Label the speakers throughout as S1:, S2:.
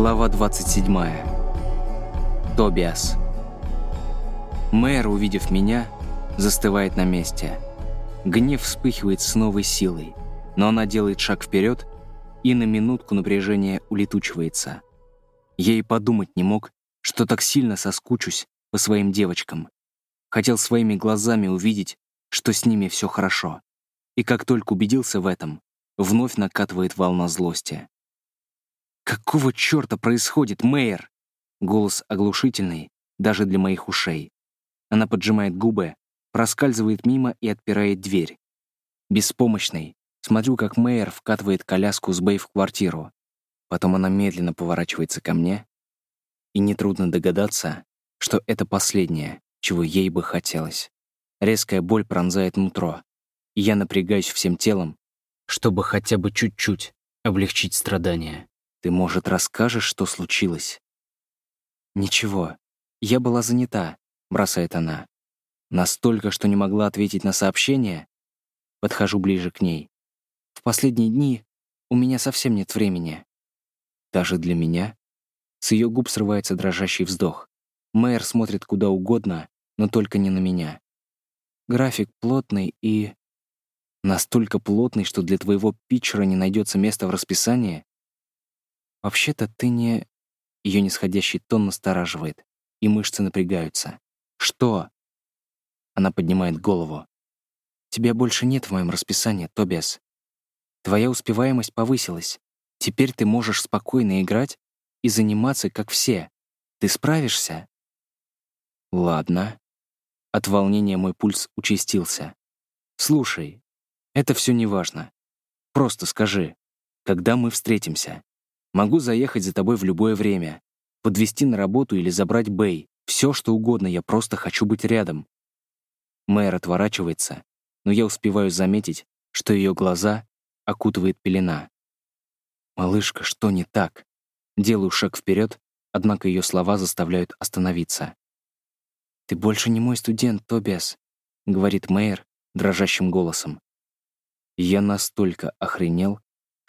S1: Глава 27. Тобиас. Мэр, увидев меня, застывает на месте. Гнев вспыхивает с новой силой, но она делает шаг вперед, и на минутку напряжение улетучивается. Я и подумать не мог, что так сильно соскучусь по своим девочкам. Хотел своими глазами увидеть, что с ними все хорошо. И как только убедился в этом, вновь накатывает волна злости. «Какого черта происходит, Мэйр?» Голос оглушительный, даже для моих ушей. Она поджимает губы, проскальзывает мимо и отпирает дверь. Беспомощный, смотрю, как Мэйр вкатывает коляску с Бэй в квартиру. Потом она медленно поворачивается ко мне, и нетрудно догадаться, что это последнее, чего ей бы хотелось. Резкая боль пронзает нутро, и я напрягаюсь всем телом, чтобы хотя бы чуть-чуть облегчить страдания. Ты, может, расскажешь, что случилось?» «Ничего. Я была занята», — бросает она. Настолько, что не могла ответить на сообщение. Подхожу ближе к ней. «В последние дни у меня совсем нет времени». «Даже для меня?» С ее губ срывается дрожащий вздох. Мэр смотрит куда угодно, но только не на меня. График плотный и... Настолько плотный, что для твоего питчера не найдется места в расписании? «Вообще-то ты не...» Ее нисходящий тон настораживает, и мышцы напрягаются. «Что?» Она поднимает голову. «Тебя больше нет в моем расписании, Тобиас. Твоя успеваемость повысилась. Теперь ты можешь спокойно играть и заниматься, как все. Ты справишься?» «Ладно». От волнения мой пульс участился. «Слушай, это все не важно. Просто скажи, когда мы встретимся?» Могу заехать за тобой в любое время, подвести на работу или забрать Бэй. Все, что угодно, я просто хочу быть рядом. Мэр отворачивается, но я успеваю заметить, что ее глаза окутывает пелена. «Малышка, что не так?» Делаю шаг вперед, однако ее слова заставляют остановиться. «Ты больше не мой студент, Тобиас», — говорит Мэйр дрожащим голосом. Я настолько охренел,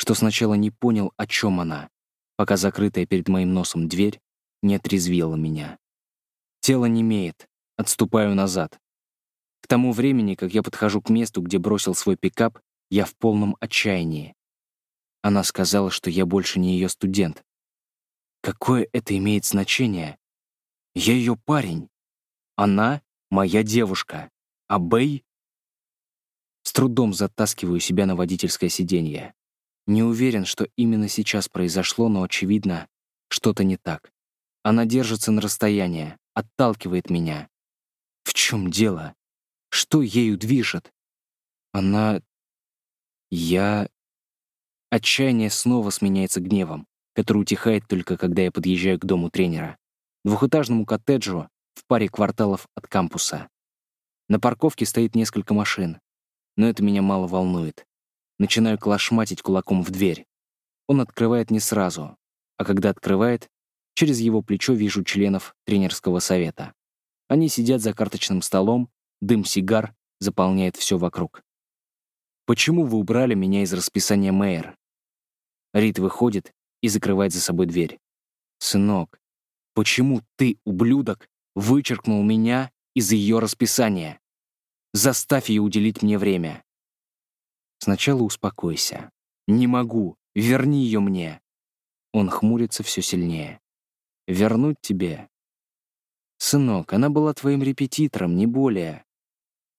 S1: что сначала не понял, о чем она, пока закрытая перед моим носом дверь не отрезвила меня. Тело немеет, отступаю назад. К тому времени, как я подхожу к месту, где бросил свой пикап, я в полном отчаянии. Она сказала, что я больше не ее студент. Какое это имеет значение? Я ее парень. Она — моя девушка. А Бэй... С трудом затаскиваю себя на водительское сиденье. Не уверен, что именно сейчас произошло, но очевидно, что-то не так. Она держится на расстоянии, отталкивает меня. В чем дело? Что ею движет? Она... Я... Отчаяние снова сменяется гневом, который утихает только когда я подъезжаю к дому тренера, двухэтажному коттеджу в паре кварталов от кампуса. На парковке стоит несколько машин, но это меня мало волнует. Начинаю клашматить кулаком в дверь. Он открывает не сразу, а когда открывает, через его плечо вижу членов тренерского совета. Они сидят за карточным столом, дым сигар заполняет все вокруг. «Почему вы убрали меня из расписания Мэйр?» Рид выходит и закрывает за собой дверь. «Сынок, почему ты, ублюдок, вычеркнул меня из ее расписания? Заставь ее уделить мне время. Сначала успокойся. Не могу. Верни ее мне. Он хмурится все сильнее. Вернуть тебе? Сынок, она была твоим репетитором, не более.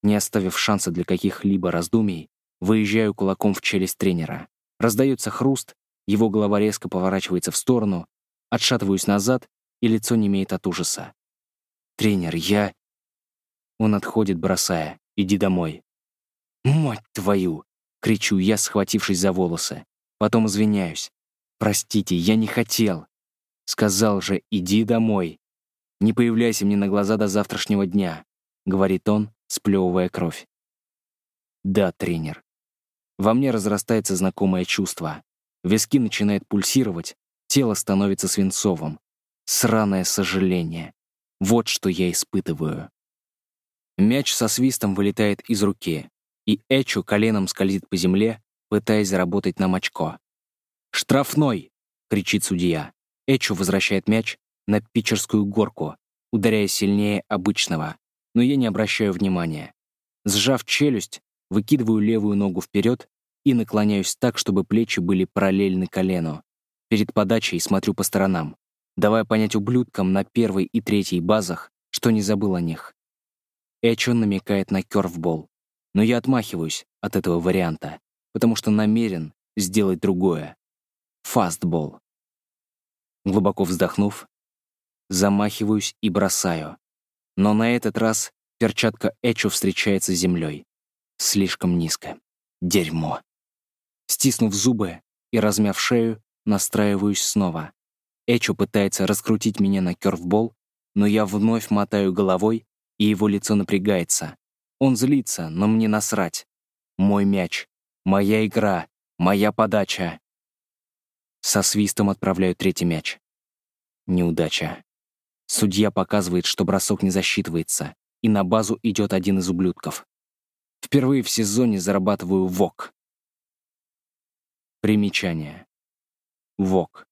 S1: Не оставив шанса для каких-либо раздумий, выезжаю кулаком в челюсть тренера. Раздается хруст, его голова резко поворачивается в сторону, отшатываюсь назад, и лицо не имеет от ужаса. «Тренер, я...» Он отходит, бросая. «Иди домой». «Мать твою!» Кричу я, схватившись за волосы. Потом извиняюсь. «Простите, я не хотел». Сказал же, иди домой. «Не появляйся мне на глаза до завтрашнего дня», — говорит он, сплевывая кровь. «Да, тренер». Во мне разрастается знакомое чувство. Виски начинают пульсировать, тело становится свинцовым. Сраное сожаление. Вот что я испытываю. Мяч со свистом вылетает из руки и Эчу коленом скользит по земле, пытаясь заработать нам очко. «Штрафной!» — кричит судья. Эчу возвращает мяч на питчерскую горку, ударяя сильнее обычного, но я не обращаю внимания. Сжав челюсть, выкидываю левую ногу вперед и наклоняюсь так, чтобы плечи были параллельны колену. Перед подачей смотрю по сторонам, давая понять ублюдкам на первой и третьей базах, что не забыл о них. Эчо намекает на кёрфбол, но я отмахиваюсь от этого варианта, потому что намерен сделать другое. Фастбол. Глубоко вздохнув, замахиваюсь и бросаю. Но на этот раз перчатка Эчо встречается с землей. Слишком низко. Дерьмо. Стиснув зубы и размяв шею, настраиваюсь снова. Эчо пытается раскрутить меня на кёрфбол, но я вновь мотаю головой, и его лицо напрягается. Он злится, но мне насрать. Мой мяч, моя игра, моя подача. Со свистом отправляю третий мяч. Неудача. Судья показывает, что бросок не засчитывается, и на базу идет один из ублюдков. Впервые в сезоне зарабатываю ВОК. Примечание. ВОК.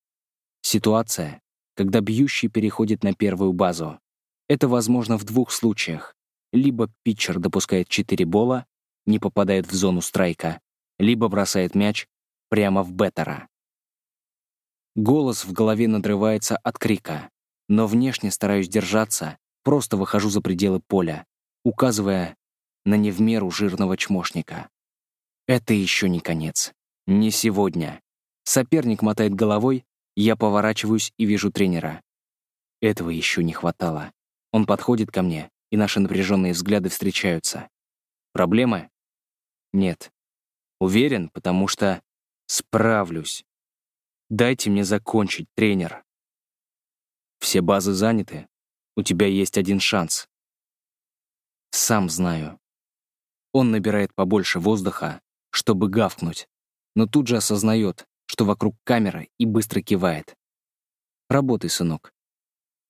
S1: Ситуация, когда бьющий переходит на первую базу. Это возможно в двух случаях. Либо питчер допускает 4 бола, не попадает в зону страйка, либо бросает мяч прямо в беттера. Голос в голове надрывается от крика, но внешне стараюсь держаться, просто выхожу за пределы поля, указывая на не в меру жирного чмошника. Это еще не конец. Не сегодня. Соперник мотает головой, я поворачиваюсь и вижу тренера. Этого еще не хватало. Он подходит ко мне, и наши напряженные взгляды встречаются. Проблемы? Нет. Уверен, потому что справлюсь. Дайте мне закончить, тренер. Все базы заняты. У тебя есть один шанс. Сам знаю. Он набирает побольше воздуха, чтобы гавкнуть, но тут же осознает, что вокруг камера и быстро кивает. Работай, сынок.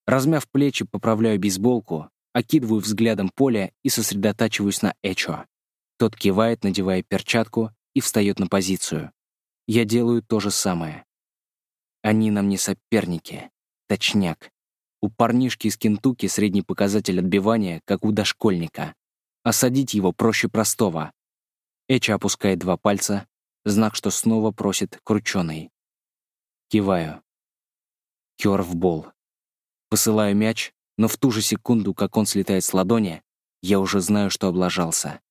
S1: Размяв плечи, поправляю бейсболку, окидываю взглядом поле и сосредотачиваюсь на Эчо. Тот кивает, надевая перчатку, и встает на позицию. Я делаю то же самое. Они нам не соперники. Точняк. У парнишки из Кентукки средний показатель отбивания, как у дошкольника. Осадить его проще простого. Эча опускает два пальца, знак, что снова просит крученый. Киваю. Кёрфбол. Посылаю мяч, но в ту же секунду, как он слетает с ладони, я уже знаю, что облажался.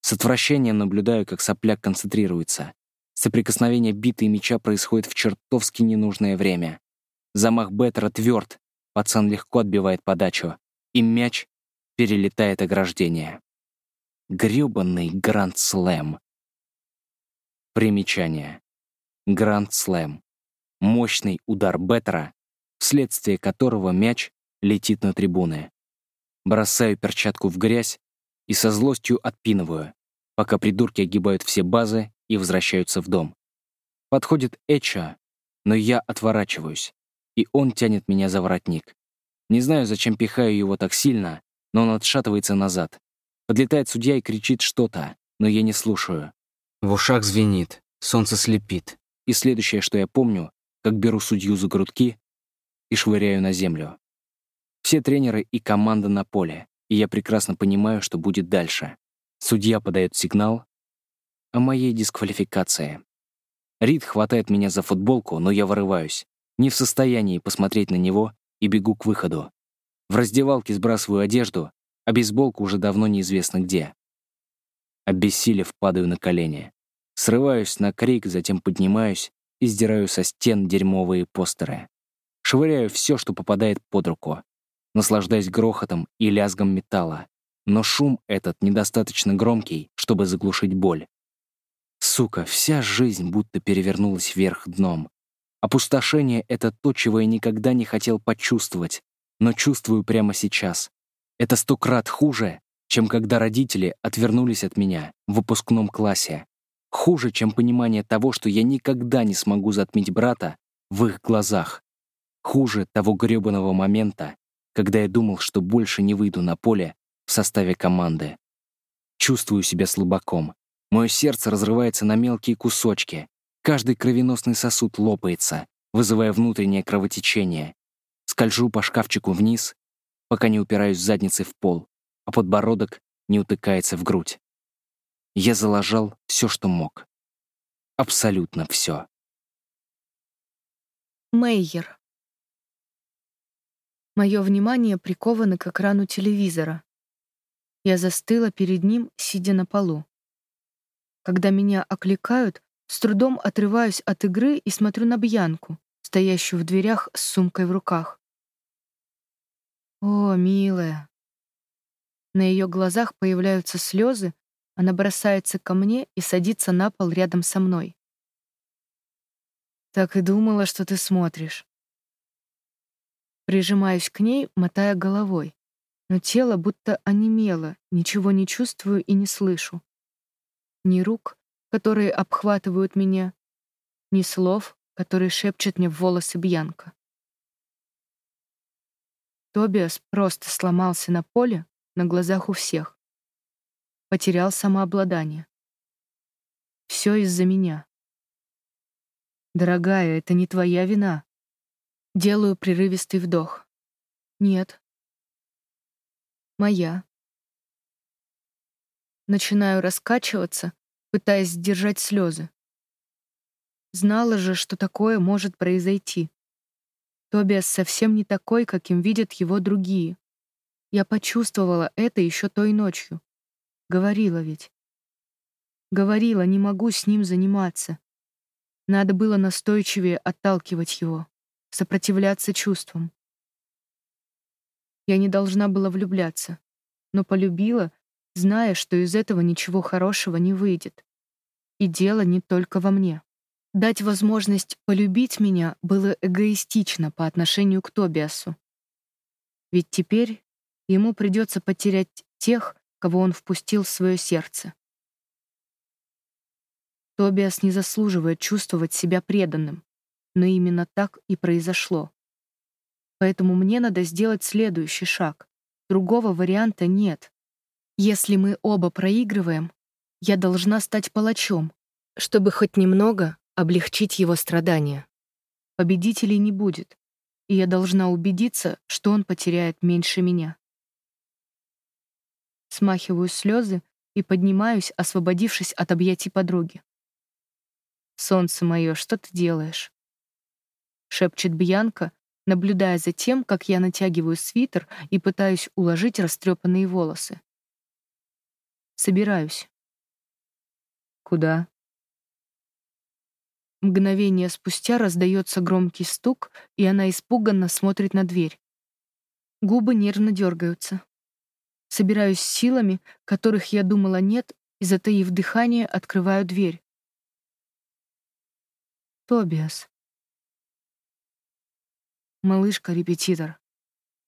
S1: С отвращением наблюдаю, как сопляк концентрируется. Соприкосновение биты и мяча происходит в чертовски ненужное время. Замах Беттера тверд, пацан легко отбивает подачу, и мяч перелетает ограждение. Грёбаный Гранд-слэм. Примечание. Гранд-слэм. Мощный удар Беттера, вследствие которого мяч летит на трибуны. Бросаю перчатку в грязь и со злостью отпинываю, пока придурки огибают все базы и возвращаются в дом. Подходит Эча, но я отворачиваюсь, и он тянет меня за воротник. Не знаю, зачем пихаю его так сильно, но он отшатывается назад. Подлетает судья и кричит что-то, но я не слушаю. В ушах звенит, солнце слепит. И следующее, что я помню, как беру судью за грудки и швыряю на землю. Все тренеры и команда на поле, и я прекрасно понимаю, что будет дальше. Судья подает сигнал, о моей дисквалификации. Рид хватает меня за футболку, но я вырываюсь. Не в состоянии посмотреть на него и бегу к выходу. В раздевалке сбрасываю одежду, а бейсболку уже давно неизвестно где. Обессилев, падаю на колени. Срываюсь на крик, затем поднимаюсь и сдираю со стен дерьмовые постеры. Швыряю все, что попадает под руку. Наслаждаюсь грохотом и лязгом металла. Но шум этот недостаточно громкий, чтобы заглушить боль. Сука, вся жизнь будто перевернулась вверх дном. Опустошение — это то, чего я никогда не хотел почувствовать, но чувствую прямо сейчас. Это сто крат хуже, чем когда родители отвернулись от меня в выпускном классе. Хуже, чем понимание того, что я никогда не смогу затмить брата в их глазах. Хуже того грёбаного момента, когда я думал, что больше не выйду на поле в составе команды. Чувствую себя слабаком, Мое сердце разрывается на мелкие кусочки. Каждый кровеносный сосуд лопается. вызывая внутреннее кровотечение. Скольжу по шкафчику вниз, пока не упираюсь задницей в пол, а подбородок не утыкается в грудь. Я заложал все, что мог. Абсолютно все.
S2: Мейер. Мое внимание приковано к экрану телевизора. Я застыла перед ним, сидя на полу. Когда меня окликают, с трудом отрываюсь от игры и смотрю на Бьянку, стоящую в дверях с сумкой в руках. О, милая. На ее глазах появляются слезы, она бросается ко мне и садится на пол рядом со мной. Так и думала, что ты смотришь. Прижимаюсь к ней, мотая головой, но тело будто онемело, ничего не чувствую и не слышу. Ни рук, которые обхватывают меня, ни слов, которые шепчет мне в волосы Бьянка. Тобиас просто сломался на поле на глазах у всех. Потерял самообладание. Все из-за меня. Дорогая, это не твоя вина. Делаю прерывистый вдох. Нет. Моя. Начинаю раскачиваться, пытаясь сдержать слезы. Знала же, что такое может произойти. Тобиас совсем не такой, каким видят его другие. Я почувствовала это еще той ночью. Говорила ведь. Говорила, не могу с ним заниматься. Надо было настойчивее отталкивать его, сопротивляться чувствам. Я не должна была влюбляться, но полюбила, зная, что из этого ничего хорошего не выйдет. И дело не только во мне. Дать возможность полюбить меня было эгоистично по отношению к Тобиасу. Ведь теперь ему придется потерять тех, кого он впустил в свое сердце. Тобиас не заслуживает чувствовать себя преданным, но именно так и произошло. Поэтому мне надо сделать следующий шаг. Другого варианта нет. Если мы оба проигрываем, я должна стать палачом, чтобы хоть немного облегчить его страдания. Победителей не будет, и я должна убедиться, что он потеряет меньше меня. Смахиваю слезы и поднимаюсь, освободившись от объятий подруги. «Солнце мое, что ты делаешь?» — шепчет Бьянка, наблюдая за тем, как я натягиваю свитер и пытаюсь уложить растрепанные волосы. «Собираюсь». «Куда?» Мгновение спустя раздается громкий стук, и она испуганно смотрит на дверь. Губы нервно дергаются. Собираюсь силами, которых я думала нет, и, затаив дыхание, открываю дверь. Тобиас. Малышка-репетитор.